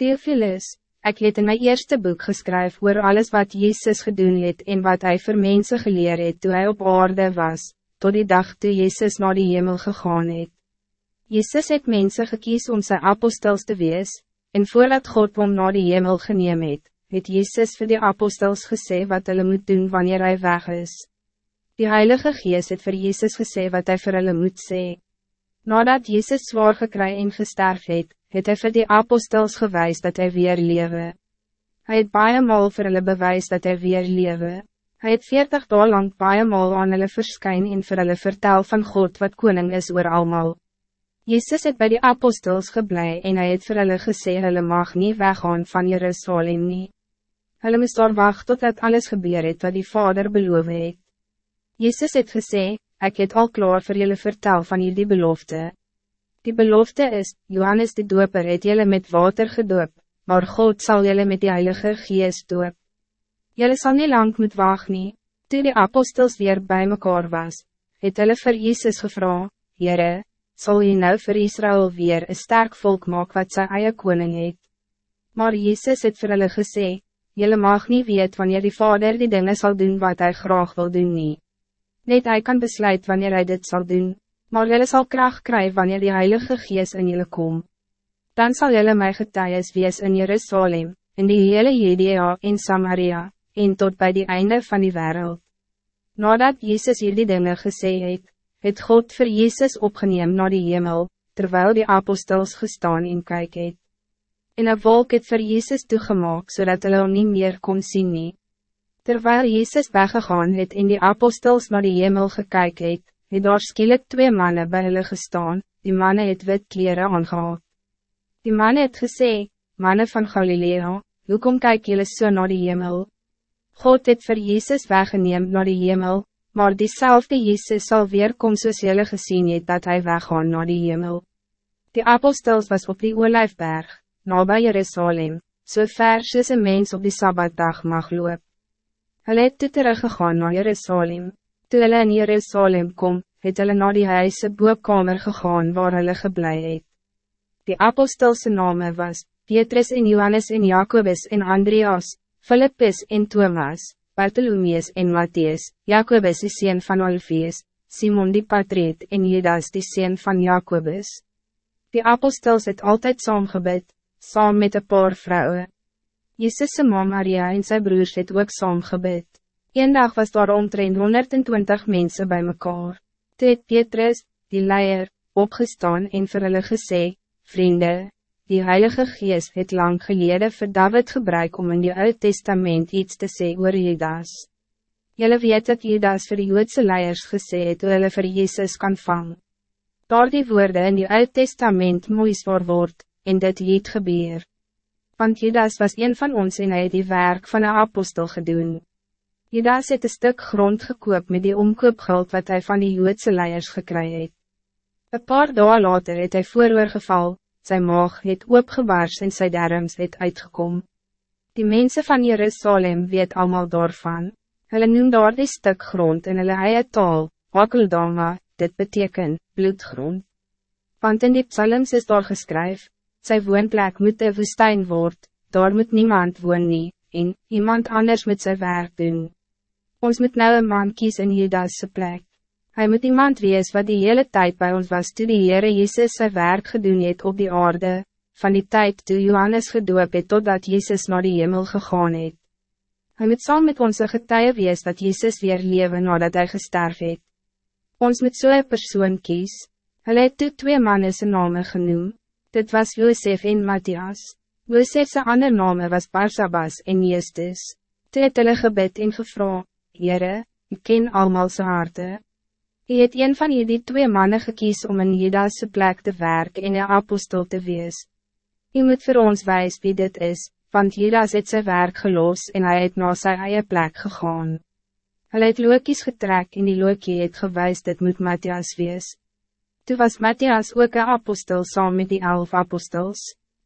Theophilus, ik het in mijn eerste boek geschreven oor alles wat Jezus gedoen het en wat hij voor mensen geleerd het toen hij op aarde was, tot die dag toen Jezus naar die hemel gegaan het. Jezus het mensen gekies om zijn apostels te wees, en voordat God hom naar die hemel geneem het, het Jezus voor die apostels gesê wat hulle moet doen wanneer hij weg is. Die Heilige Geest het voor Jezus gesê wat hij voor hulle moet sê. Nadat Jezus zwaar gekry en gesterf het, het hy vir die apostels gewys dat hij weer lewe. Hy het baie maal vir hulle bewys dat hij weer lewe. Hy het veertig daal lang baie maal aan hulle verskyn en vir hulle vertel van God wat koning is oor almal. Jezus het bij die apostels geblei en hij het vir hulle gesê hulle mag niet weggaan van Jerusalem nie. Hulle moest daar wacht totdat alles gebeur het wat die Vader beloof het. Jezus het gesê, ik het al klaar voor jullie vertel van jullie belofte. Die belofte is, Johannes de doper het jullie met water gedoop, maar God zal jullie met die Heilige Geest doop. Jullie zal niet lang moet wachten. nie. Toe die apostels weer bij mekaar was, het hulle vir Jezus gevra, Heere, sal jy nou vir Israël weer een sterk volk maak wat sy eie koning het? Maar Jezus het vir hulle gesê, Jullie mag niet weet wanneer die Vader die dingen zal doen wat hij graag wil doen nie. Net hij kan besluiten wanneer hij dit zal doen maar jullie zal kracht krijgen wanneer die Heilige Geest in jullie kom. Dan zal jullie mij getuies wees in Jerusalem, in die hele Judea in Samaria, en tot bij die einde van die wereld. Nadat Jezus jullie dingen gesê het, het God voor Jezus opgeneem naar die hemel, terwijl die apostels gestaan in kyk het. En een wolk het voor Jezus toegemaak, zodat hulle hom nie meer kon zien nie. Terwijl Jezus weggegaan het en die apostels naar die hemel gekyk het, het daar skielik twee mannen bij hulle gestaan, die mannen het wit kleren aangehad. Die mannen het gesê, mannen van Galilea, hoekom kyk julle so naar die hemel? God het voor Jezus weggeneem naar die hemel, maar diezelfde Jezus zal weer kom soos julle gesien het dat hij weggaan naar die hemel. Die apostels was op die olijfberg, nabij Jerusalem, so ver soos een mens op die Sabbatdag mag loop. Hulle het toe teruggegaan naar Jerusalem. Toe hulle in Jerusalem kom, het hulle na die huise boekkamer gegaan waar hulle geblei het. Die apostelse name was, Petrus en Johannes en Jacobus en Andreas, Philippus en Thomas, Bartholomeus en Matthias, Jacobus die sien van Alfeus, Simon die Patreet en Judas die sien van Jacobus. Die apostels het altijd saam gebid, saam met een paar vrouwen. Jezus' mama Maria en zijn broers het ook saam gebid. Een dag was daar omtrent 120 mensen bij mekaar. Toe het Petrus, die leier, opgestaan en vir hulle gesê, Vrienden, die Heilige Geest het lang geleden vir David gebruik om in die Oud Testament iets te sê oor Judas. Julle weet dat Judas vir die Joodse leiers gesê het hoe hulle vir Jezus kan vang. Daar die woorde in die Oud Testament moeis word, en dit het gebeur. Want Judas was een van ons en hy het die werk van een apostel gedoen. Judas het een stuk grond gekoop met die omkoopgeld wat hij van die Joodse leiers gekry het. Een paar dagen later het hy vooroorgeval, sy maag het oopgebars en sy darms het uitgekom. Die mensen van Jerusalem weet allemaal daarvan. Hulle noem daar die stuk grond in hulle eie taal, Hakeldama, dit beteken, bloedgrond. Want in die psalms is daar geskryf, sy woonplek moet een woestijn word, daar moet niemand woon nie, en iemand anders moet sy werk doen. Ons moet nou een man kies in Judas' plek. Hij moet iemand wees wat die hele tijd bij ons was toen die Heere Jezus zijn werk gedoen het op die aarde, van die tijd toen Johannes gedoop het totdat Jezus naar die hemel gegaan het. Hij moet saam met onze getuie wees dat Jezus weer leven nadat hij gesterf het. Ons moet so persoon kies. Hij het toe twee mannen zijn namen genoemd. Dit was Josef en Matthias. Josef's ander name was Barsabas en Justus. Toe het hulle gebed en gevra, Jere, ik ken allemaal zijn harte. Je het een van jullie twee mannen gekies om in Judas' plek te werken en een apostel te wees. Je moet voor ons wijs wie dit is, want Judas het zijn werk geloos en hij het na sy eie plek gegaan. Hij het lookies getrek en die lookie het gewys dit moet Matthias wees. Toen was Matthias ook een apostel saam met die elf apostels.